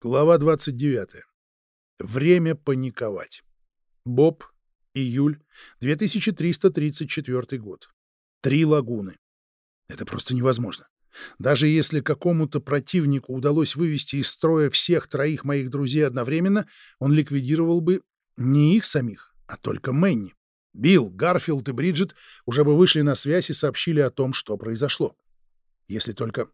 Глава 29. Время паниковать. Боб, июль, 2334 год. Три лагуны. Это просто невозможно. Даже если какому-то противнику удалось вывести из строя всех троих моих друзей одновременно, он ликвидировал бы не их самих, а только Мэнни. Билл, Гарфилд и Бриджит уже бы вышли на связь и сообщили о том, что произошло. Если только...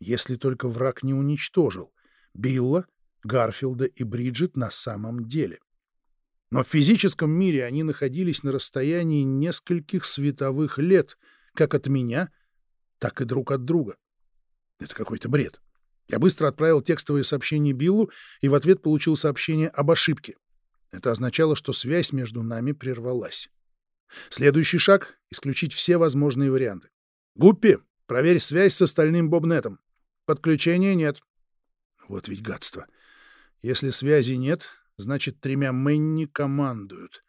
Если только враг не уничтожил Билла, Гарфилда и Бриджит на самом деле. Но в физическом мире они находились на расстоянии нескольких световых лет, как от меня, так и друг от друга. Это какой-то бред. Я быстро отправил текстовое сообщение Биллу и в ответ получил сообщение об ошибке. Это означало, что связь между нами прервалась. Следующий шаг — исключить все возможные варианты. «Гуппи, проверь связь с остальным бобнетом. Подключения нет». Вот ведь гадство. Если связи нет, значит, тремя Мэнни командуют.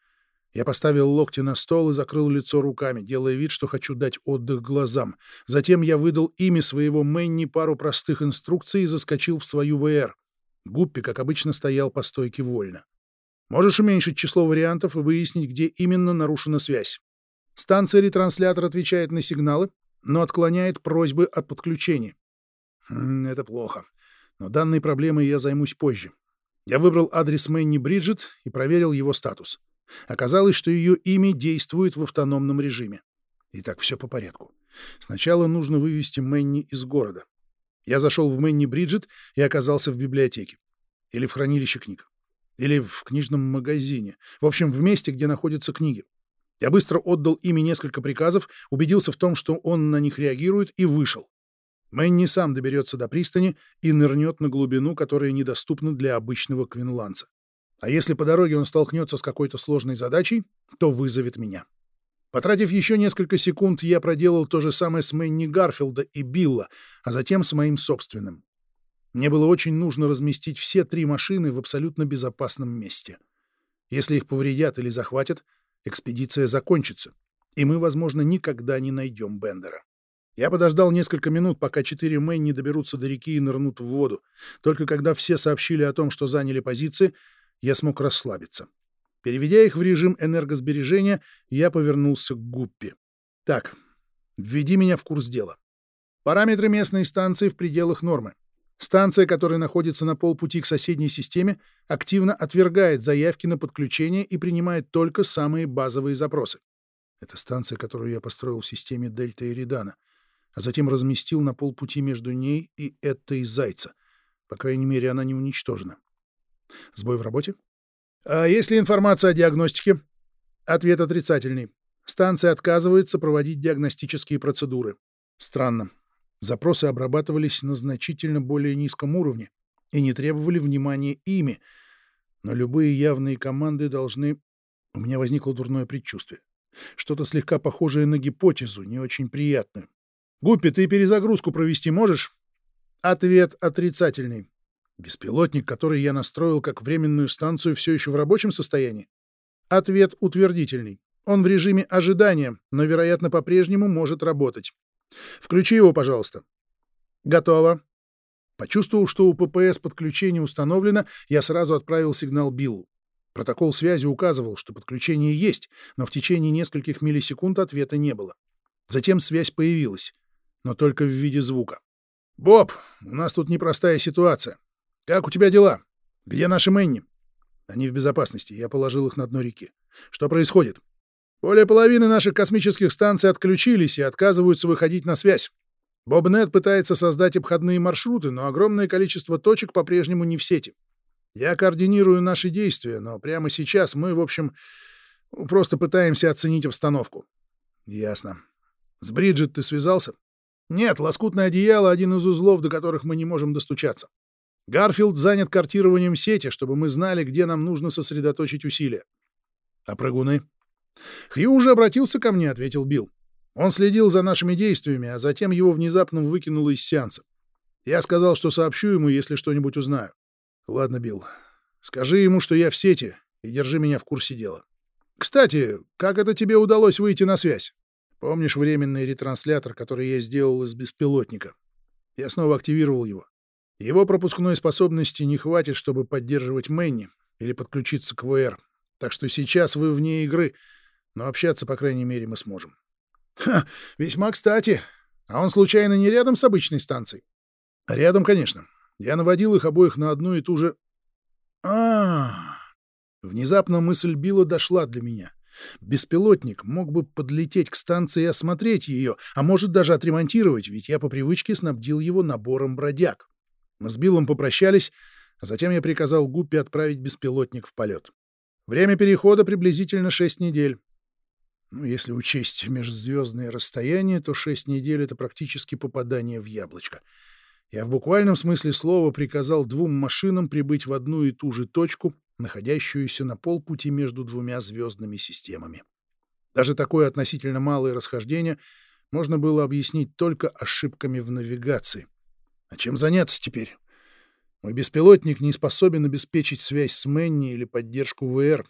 Я поставил локти на стол и закрыл лицо руками, делая вид, что хочу дать отдых глазам. Затем я выдал имя своего Мэнни пару простых инструкций и заскочил в свою ВР. Гуппи, как обычно, стоял по стойке вольно. Можешь уменьшить число вариантов и выяснить, где именно нарушена связь. Станция-ретранслятор отвечает на сигналы, но отклоняет просьбы о подключении. Хм, это плохо. Но данной проблемой я займусь позже. Я выбрал адрес Мэнни Бриджит и проверил его статус. Оказалось, что ее имя действует в автономном режиме. Итак, все по порядку. Сначала нужно вывести Мэнни из города. Я зашел в Мэнни Бриджит и оказался в библиотеке. Или в хранилище книг. Или в книжном магазине. В общем, в месте, где находятся книги. Я быстро отдал ими несколько приказов, убедился в том, что он на них реагирует, и вышел. Мэнни сам доберется до пристани и нырнет на глубину, которая недоступна для обычного квинландца. А если по дороге он столкнется с какой-то сложной задачей, то вызовет меня. Потратив еще несколько секунд, я проделал то же самое с Мэнни Гарфилда и Билла, а затем с моим собственным. Мне было очень нужно разместить все три машины в абсолютно безопасном месте. Если их повредят или захватят, экспедиция закончится, и мы, возможно, никогда не найдем Бендера. Я подождал несколько минут, пока четыре Мэн не доберутся до реки и нырнут в воду. Только когда все сообщили о том, что заняли позиции, я смог расслабиться. Переведя их в режим энергосбережения, я повернулся к Гуппи. Так, введи меня в курс дела. Параметры местной станции в пределах нормы. Станция, которая находится на полпути к соседней системе, активно отвергает заявки на подключение и принимает только самые базовые запросы. Это станция, которую я построил в системе Дельта и Редана а затем разместил на полпути между ней и этой зайца. По крайней мере, она не уничтожена. Сбой в работе? А есть ли информация о диагностике? Ответ отрицательный. Станция отказывается проводить диагностические процедуры. Странно. Запросы обрабатывались на значительно более низком уровне и не требовали внимания ими, но любые явные команды должны... У меня возникло дурное предчувствие. Что-то слегка похожее на гипотезу, не очень приятную. Гуппи, ты перезагрузку провести можешь? Ответ отрицательный. Беспилотник, который я настроил как временную станцию, все еще в рабочем состоянии? Ответ утвердительный. Он в режиме ожидания, но, вероятно, по-прежнему может работать. Включи его, пожалуйста. Готово. Почувствовав, что у ППС подключение установлено, я сразу отправил сигнал Биллу. Протокол связи указывал, что подключение есть, но в течение нескольких миллисекунд ответа не было. Затем связь появилась но только в виде звука. «Боб, у нас тут непростая ситуация. Как у тебя дела? Где наши Мэнни?» «Они в безопасности. Я положил их на дно реки. Что происходит?» «Более половины наших космических станций отключились и отказываются выходить на связь. Бобнет пытается создать обходные маршруты, но огромное количество точек по-прежнему не в сети. Я координирую наши действия, но прямо сейчас мы, в общем, просто пытаемся оценить обстановку». «Ясно. С Бриджит ты связался?» Нет, лоскутное одеяло — один из узлов, до которых мы не можем достучаться. Гарфилд занят картированием сети, чтобы мы знали, где нам нужно сосредоточить усилия. А прыгуны? Хью уже обратился ко мне, — ответил Билл. Он следил за нашими действиями, а затем его внезапно выкинуло из сеанса. Я сказал, что сообщу ему, если что-нибудь узнаю. Ладно, Билл, скажи ему, что я в сети, и держи меня в курсе дела. Кстати, как это тебе удалось выйти на связь? Помнишь временный ретранслятор, который я сделал из беспилотника? Я снова активировал его. Его пропускной способности не хватит, чтобы поддерживать Мэнни или подключиться к ВР. Так что сейчас вы вне игры, но общаться, по крайней мере, мы сможем. Ха, весьма кстати. А он случайно не рядом с обычной станцией? Рядом, конечно. Я наводил их обоих на одну и ту же... а, -а, -а. Внезапно мысль Билла дошла для меня. Беспилотник мог бы подлететь к станции и осмотреть ее, а может даже отремонтировать, ведь я по привычке снабдил его набором бродяг. Мы с Биллом попрощались, а затем я приказал Гуппи отправить беспилотник в полет. Время перехода приблизительно шесть недель. Ну, если учесть межзвездные расстояния, то шесть недель — это практически попадание в яблочко. Я в буквальном смысле слова приказал двум машинам прибыть в одну и ту же точку, находящуюся на полпути между двумя звездными системами. Даже такое относительно малое расхождение можно было объяснить только ошибками в навигации. А чем заняться теперь? Мой беспилотник не способен обеспечить связь с Мэнни или поддержку ВР,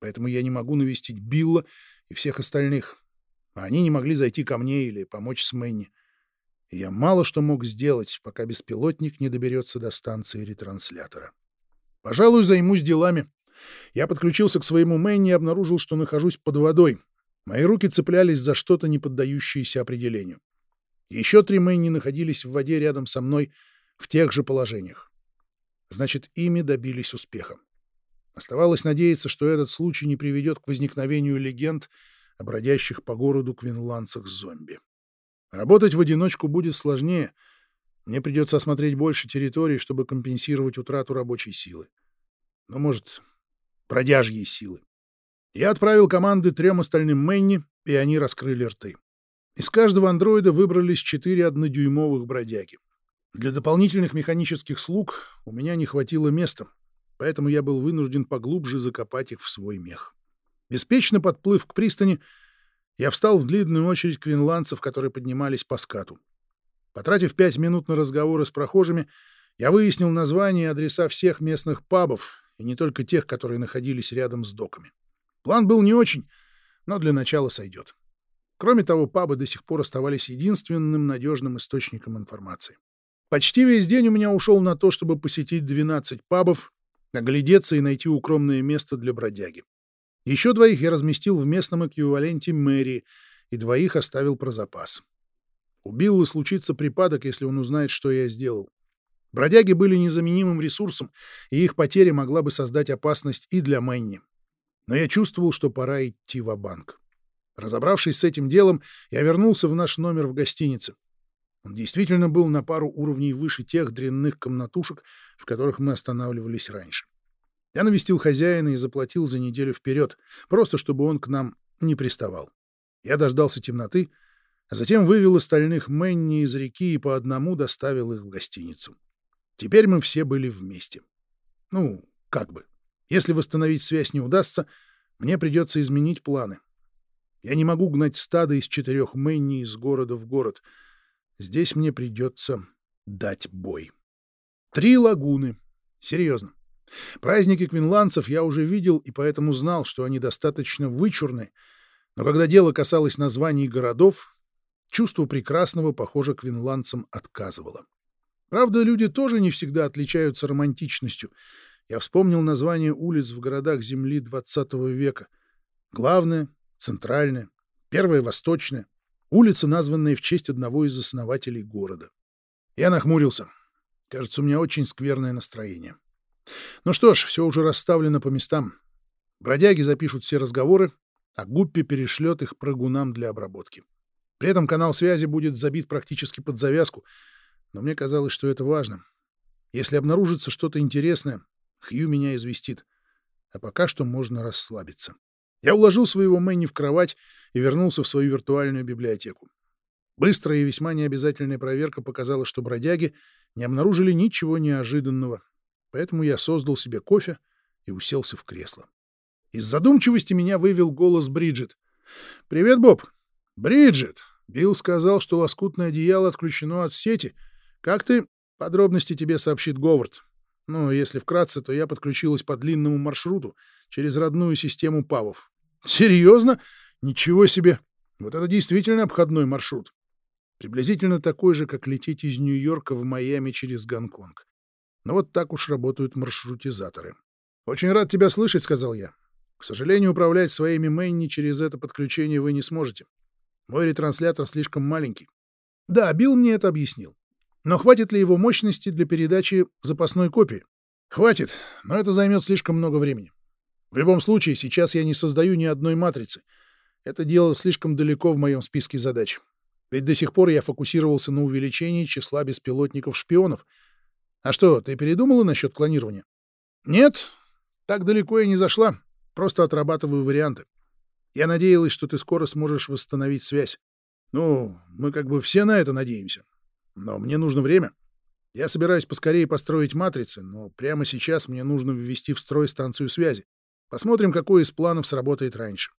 поэтому я не могу навестить Билла и всех остальных, а они не могли зайти ко мне или помочь с Мэнни. И я мало что мог сделать, пока беспилотник не доберется до станции ретранслятора. Пожалуй, займусь делами. Я подключился к своему Мэнни и обнаружил, что нахожусь под водой. Мои руки цеплялись за что-то, не поддающееся определению. Еще три Мэнни находились в воде рядом со мной в тех же положениях. Значит, ими добились успеха. Оставалось надеяться, что этот случай не приведет к возникновению легенд о бродящих по городу квинландцах-зомби. Работать в одиночку будет сложнее. Мне придется осмотреть больше территорий, чтобы компенсировать утрату рабочей силы. Но, может, бродяжьей силы. Я отправил команды трем остальным Мэнни, и они раскрыли рты. Из каждого андроида выбрались четыре однодюймовых бродяги. Для дополнительных механических слуг у меня не хватило места, поэтому я был вынужден поглубже закопать их в свой мех. Беспечно подплыв к пристани, я встал в длинную очередь квинландцев, которые поднимались по скату. Потратив пять минут на разговоры с прохожими, я выяснил названия и адреса всех местных пабов, и не только тех, которые находились рядом с доками. План был не очень, но для начала сойдет. Кроме того, пабы до сих пор оставались единственным надежным источником информации. Почти весь день у меня ушел на то, чтобы посетить 12 пабов, оглядеться и найти укромное место для бродяги. Еще двоих я разместил в местном эквиваленте мэрии, и двоих оставил про запас. У Билла случится припадок, если он узнает, что я сделал. Бродяги были незаменимым ресурсом, и их потеря могла бы создать опасность и для Мэнни. Но я чувствовал, что пора идти в банк Разобравшись с этим делом, я вернулся в наш номер в гостинице. Он действительно был на пару уровней выше тех дрянных комнатушек, в которых мы останавливались раньше. Я навестил хозяина и заплатил за неделю вперед, просто чтобы он к нам не приставал. Я дождался темноты, а затем вывел остальных Мэнни из реки и по одному доставил их в гостиницу. Теперь мы все были вместе. Ну, как бы. Если восстановить связь не удастся, мне придется изменить планы. Я не могу гнать стадо из четырех Мэнни из города в город. Здесь мне придется дать бой. Три лагуны. Серьезно. Праздники квинландцев я уже видел и поэтому знал, что они достаточно вычурны, но когда дело касалось названий городов, чувство прекрасного, похоже, квинландцам отказывало. Правда, люди тоже не всегда отличаются романтичностью. Я вспомнил названия улиц в городах Земли XX века. Главное, центральная, первая восточная, улица, названная в честь одного из основателей города. Я нахмурился. Кажется, у меня очень скверное настроение. Ну что ж, все уже расставлено по местам. Бродяги запишут все разговоры, а Гуппи перешлет их прыгунам для обработки. При этом канал связи будет забит практически под завязку, но мне казалось, что это важно. Если обнаружится что-то интересное, Хью меня известит. А пока что можно расслабиться. Я уложил своего Мэнни в кровать и вернулся в свою виртуальную библиотеку. Быстрая и весьма необязательная проверка показала, что бродяги не обнаружили ничего неожиданного Поэтому я создал себе кофе и уселся в кресло. Из задумчивости меня вывел голос Бриджит. «Привет, Боб!» «Бриджит!» Билл сказал, что лоскутное одеяло отключено от сети. «Как ты?» «Подробности тебе сообщит Говард. Но если вкратце, то я подключилась по длинному маршруту через родную систему ПАВов». «Серьезно? Ничего себе! Вот это действительно обходной маршрут. Приблизительно такой же, как лететь из Нью-Йорка в Майами через Гонконг. Но вот так уж работают маршрутизаторы. «Очень рад тебя слышать», — сказал я. «К сожалению, управлять своими Мэнни через это подключение вы не сможете. Мой ретранслятор слишком маленький». Да, Билл мне это объяснил. Но хватит ли его мощности для передачи запасной копии? Хватит, но это займет слишком много времени. В любом случае, сейчас я не создаю ни одной матрицы. Это дело слишком далеко в моем списке задач. Ведь до сих пор я фокусировался на увеличении числа беспилотников-шпионов. А что, ты передумала насчет клонирования? Нет, так далеко я не зашла. Просто отрабатываю варианты. Я надеялась, что ты скоро сможешь восстановить связь. Ну, мы как бы все на это надеемся. Но мне нужно время. Я собираюсь поскорее построить матрицы, но прямо сейчас мне нужно ввести в строй станцию связи. Посмотрим, какой из планов сработает раньше.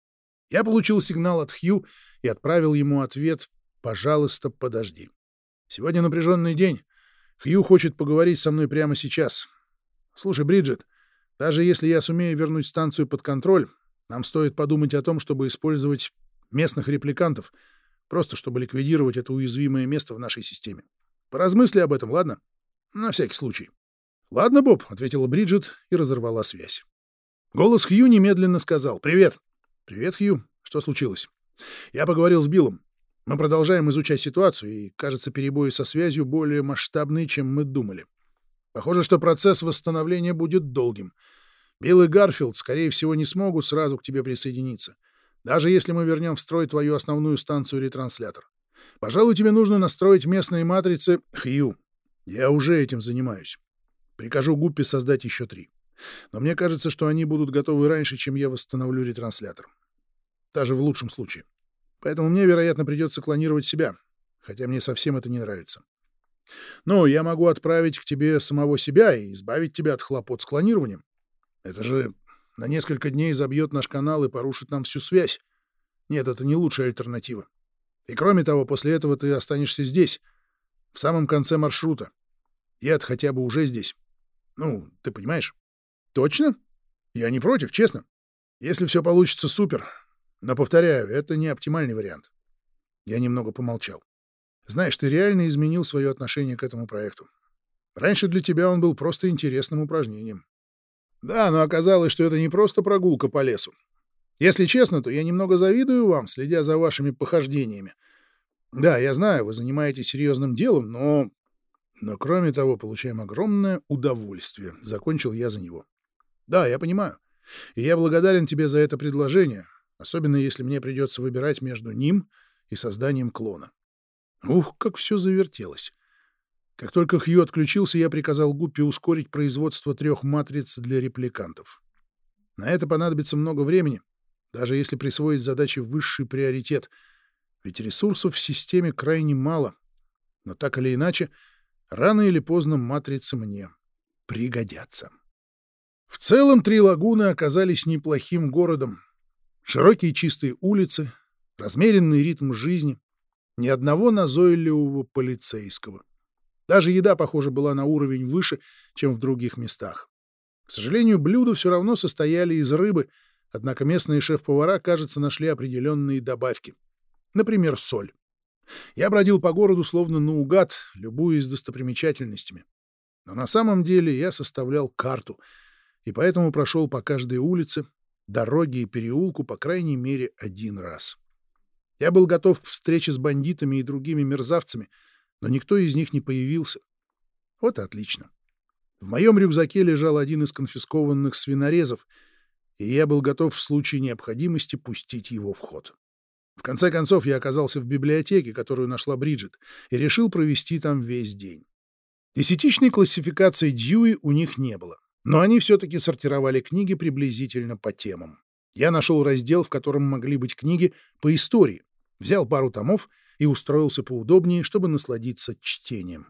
Я получил сигнал от Хью и отправил ему ответ «Пожалуйста, подожди». Сегодня напряженный день. Хью хочет поговорить со мной прямо сейчас. Слушай, Бриджит, даже если я сумею вернуть станцию под контроль, нам стоит подумать о том, чтобы использовать местных репликантов, просто чтобы ликвидировать это уязвимое место в нашей системе. Поразмысли об этом, ладно? На всякий случай. «Ладно, Боб», — ответила Бриджит и разорвала связь. Голос Хью немедленно сказал «Привет». «Привет, Хью. Что случилось?» «Я поговорил с Биллом. Мы продолжаем изучать ситуацию, и, кажется, перебои со связью более масштабные, чем мы думали. Похоже, что процесс восстановления будет долгим. Билл и Гарфилд, скорее всего, не смогут сразу к тебе присоединиться, даже если мы вернем в строй твою основную станцию-ретранслятор. Пожалуй, тебе нужно настроить местные матрицы Хью. Я уже этим занимаюсь. Прикажу Гуппи создать еще три. Но мне кажется, что они будут готовы раньше, чем я восстановлю ретранслятор. Даже в лучшем случае. Поэтому мне, вероятно, придется клонировать себя, хотя мне совсем это не нравится. Ну, я могу отправить к тебе самого себя и избавить тебя от хлопот с клонированием. Это же на несколько дней забьет наш канал и порушит нам всю связь. Нет, это не лучшая альтернатива. И кроме того, после этого ты останешься здесь, в самом конце маршрута. Я хотя бы уже здесь. Ну, ты понимаешь? Точно? Я не против, честно. Если все получится, супер. Но, повторяю, это не оптимальный вариант. Я немного помолчал. Знаешь, ты реально изменил свое отношение к этому проекту. Раньше для тебя он был просто интересным упражнением. Да, но оказалось, что это не просто прогулка по лесу. Если честно, то я немного завидую вам, следя за вашими похождениями. Да, я знаю, вы занимаетесь серьезным делом, но... Но кроме того, получаем огромное удовольствие. Закончил я за него. Да, я понимаю. И я благодарен тебе за это предложение, особенно если мне придется выбирать между ним и созданием клона. Ух, как все завертелось. Как только Хью отключился, я приказал Гуппи ускорить производство трех матриц для репликантов. На это понадобится много времени, даже если присвоить задаче высший приоритет, ведь ресурсов в системе крайне мало. Но так или иначе, рано или поздно матрицы мне пригодятся. В целом три лагуны оказались неплохим городом. Широкие чистые улицы, размеренный ритм жизни, ни одного назойливого полицейского. Даже еда, похоже, была на уровень выше, чем в других местах. К сожалению, блюда все равно состояли из рыбы, однако местные шеф-повара, кажется, нашли определенные добавки. Например, соль. Я бродил по городу словно наугад, любуясь достопримечательностями. Но на самом деле я составлял карту — и поэтому прошел по каждой улице, дороге и переулку по крайней мере один раз. Я был готов к встрече с бандитами и другими мерзавцами, но никто из них не появился. Вот и отлично. В моем рюкзаке лежал один из конфискованных свинорезов, и я был готов в случае необходимости пустить его в ход. В конце концов, я оказался в библиотеке, которую нашла Бриджит, и решил провести там весь день. Десятичной классификации Дьюи у них не было. Но они все-таки сортировали книги приблизительно по темам. Я нашел раздел, в котором могли быть книги по истории, взял пару томов и устроился поудобнее, чтобы насладиться чтением.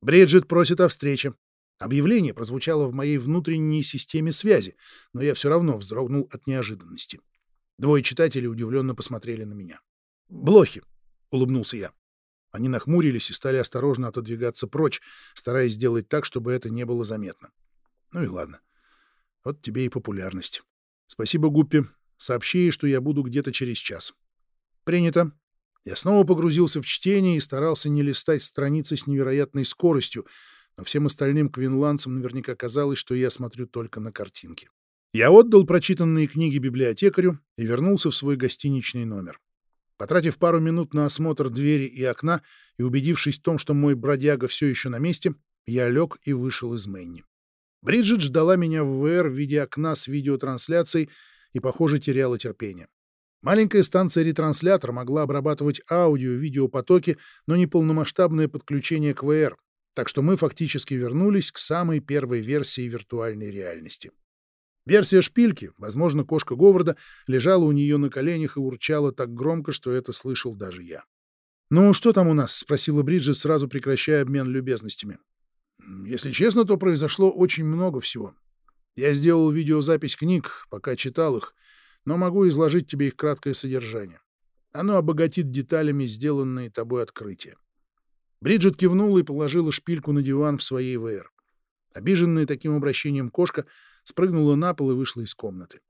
Бриджит просит о встрече. Объявление прозвучало в моей внутренней системе связи, но я все равно вздрогнул от неожиданности. Двое читателей удивленно посмотрели на меня. «Блохи!» — улыбнулся я. Они нахмурились и стали осторожно отодвигаться прочь, стараясь сделать так, чтобы это не было заметно. Ну и ладно. Вот тебе и популярность. Спасибо, Гуппи. Сообщи что я буду где-то через час. Принято. Я снова погрузился в чтение и старался не листать страницы с невероятной скоростью, но всем остальным квинландцам наверняка казалось, что я смотрю только на картинки. Я отдал прочитанные книги библиотекарю и вернулся в свой гостиничный номер. Потратив пару минут на осмотр двери и окна и убедившись в том, что мой бродяга все еще на месте, я лег и вышел из Мэнни. Бриджит ждала меня в ВР в виде окна с видеотрансляцией и, похоже, теряла терпение. Маленькая станция-ретранслятор могла обрабатывать аудио и видеопотоки, но не полномасштабное подключение к ВР, так что мы фактически вернулись к самой первой версии виртуальной реальности. Версия шпильки, возможно, кошка Говарда, лежала у нее на коленях и урчала так громко, что это слышал даже я. «Ну, что там у нас?» — спросила Бриджит, сразу прекращая обмен любезностями. «Если честно, то произошло очень много всего. Я сделал видеозапись книг, пока читал их, но могу изложить тебе их краткое содержание. Оно обогатит деталями сделанные тобой открытия». Бриджит кивнула и положила шпильку на диван в своей ВР. Обиженная таким обращением кошка — спрыгнула на пол и вышла из комнаты.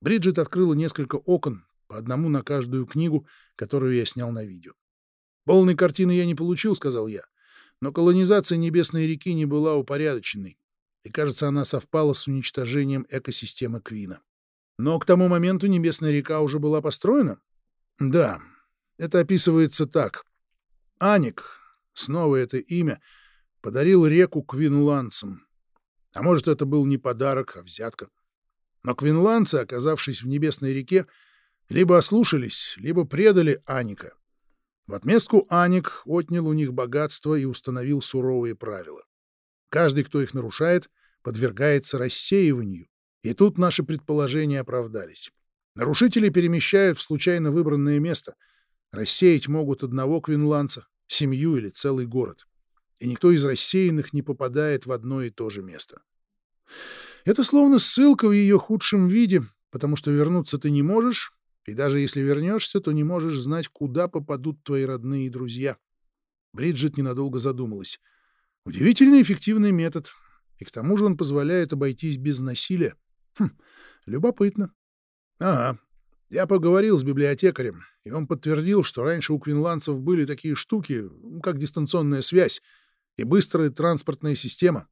Бриджит открыла несколько окон, по одному на каждую книгу, которую я снял на видео. «Полной картины я не получил», — сказал я, но колонизация Небесной реки не была упорядоченной, и, кажется, она совпала с уничтожением экосистемы Квина. Но к тому моменту Небесная река уже была построена? Да, это описывается так. Аник, снова это имя, подарил реку квинландцам, а может, это был не подарок, а взятка. Но квинландцы, оказавшись в Небесной реке, либо ослушались, либо предали Аника. В отместку Аник отнял у них богатство и установил суровые правила. Каждый, кто их нарушает, подвергается рассеиванию. И тут наши предположения оправдались. Нарушители перемещают в случайно выбранное место. Рассеять могут одного квинландца, семью или целый город и никто из рассеянных не попадает в одно и то же место. Это словно ссылка в ее худшем виде, потому что вернуться ты не можешь, и даже если вернешься, то не можешь знать, куда попадут твои родные и друзья. Бриджит ненадолго задумалась. Удивительно эффективный метод, и к тому же он позволяет обойтись без насилия. Хм, любопытно. Ага, я поговорил с библиотекарем, и он подтвердил, что раньше у квинландцев были такие штуки, как дистанционная связь, и быстрая транспортная система.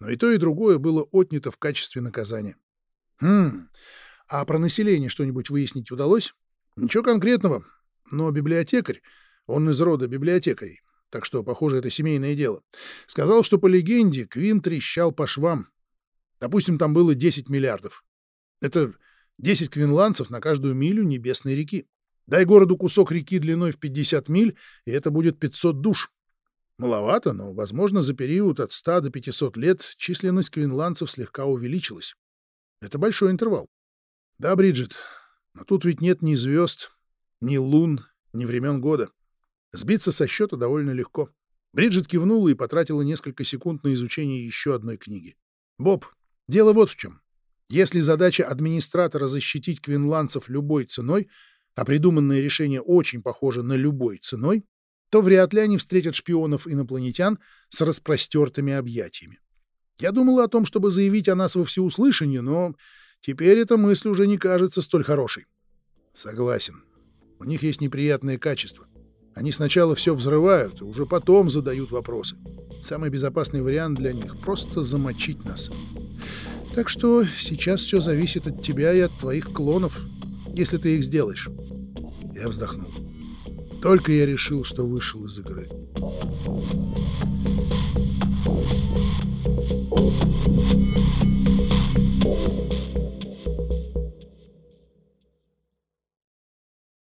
Но и то, и другое было отнято в качестве наказания. Хм, а про население что-нибудь выяснить удалось? Ничего конкретного. Но библиотекарь, он из рода библиотекарей, так что, похоже, это семейное дело, сказал, что по легенде Квин трещал по швам. Допустим, там было 10 миллиардов. Это 10 квинландцев на каждую милю небесной реки. Дай городу кусок реки длиной в 50 миль, и это будет 500 душ. Маловато, но, возможно, за период от 100 до 500 лет численность квинландцев слегка увеличилась. Это большой интервал. Да, Бриджит, но тут ведь нет ни звезд, ни лун, ни времен года. Сбиться со счета довольно легко. Бриджит кивнула и потратила несколько секунд на изучение еще одной книги. «Боб, дело вот в чем. Если задача администратора защитить квинландцев любой ценой, а придуманное решение очень похоже на любой ценой, то вряд ли они встретят шпионов-инопланетян с распростертыми объятиями. Я думала о том, чтобы заявить о нас во всеуслышание, но теперь эта мысль уже не кажется столь хорошей. Согласен. У них есть неприятные качества. Они сначала все взрывают, и уже потом задают вопросы. Самый безопасный вариант для них — просто замочить нас. Так что сейчас все зависит от тебя и от твоих клонов, если ты их сделаешь. Я вздохнул. Только я решил, что вышел из игры.